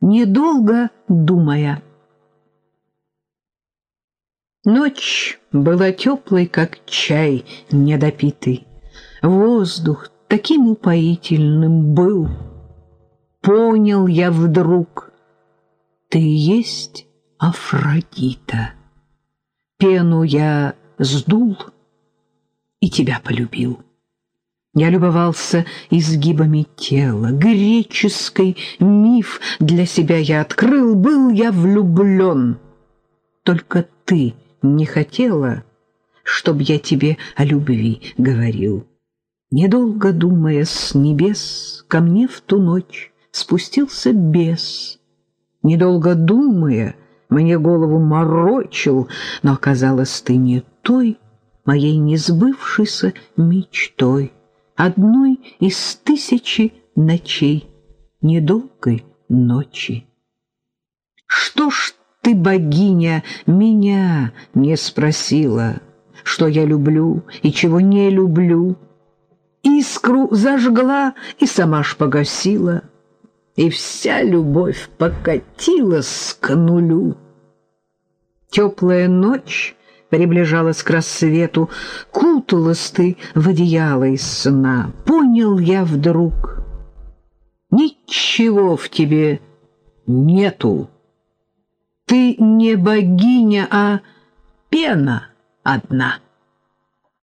недолго думая. Ночь была теплой, как чай недопитый. Воздух таким упоительным был. Понял я вдруг, ты есть Афродита. Пену я сдул и тебя полюбил. Я любовался изгибами тела, греческий миф для себя я открыл, был я влюблен. Только ты не хотела, чтоб я тебе о любви говорил. Недолго думая с небес, ко мне в ту ночь спустился бес. Недолго думая, мне голову морочил, но оказалось ты не той моей несбывшейся мечтой одной из тысячи ночей, недолгой ночи. Что ж ты, богиня, меня не спросила, что я люблю и чего не люблю? Искру зажгла и сама ж погасила, и вся любовь покатилась к нулю. Теплая ночь приближалась к рассвету, куталась ты в одеяло из сна. Понял я вдруг, ничего в тебе нету. Ты не богиня, а пена одна.